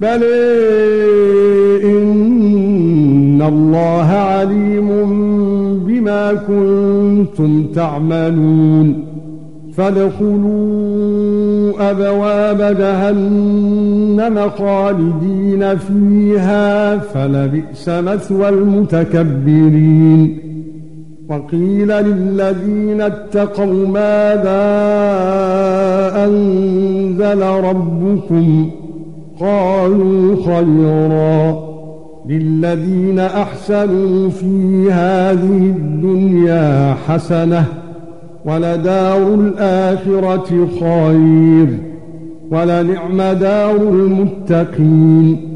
بل ان الله عليم بما كنتم تعملون فادخلوا ابواب جهنم خالدين فيها فلبئس مثوى المتكبرين وقيل للذين اتقوا ماذا انزل ربكم قالوا خيرا للذين أحسنوا في هذه الدنيا حسنة ولدار الآخرة خير ولنعم دار المتقين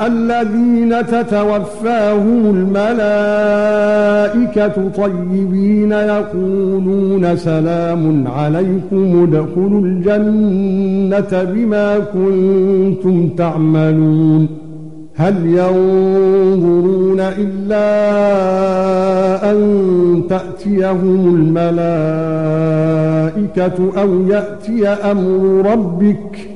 الذين تتوفاهم الملائكة طيبين يقولون سلام عليكم ادخلوا الجنة بما كنتم تعملون. هل ينظرون إلا أن تأتيهم الملائكة أو يأتي أمر ربك؟